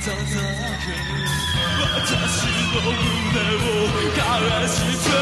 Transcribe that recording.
叩く私の胸を枯らして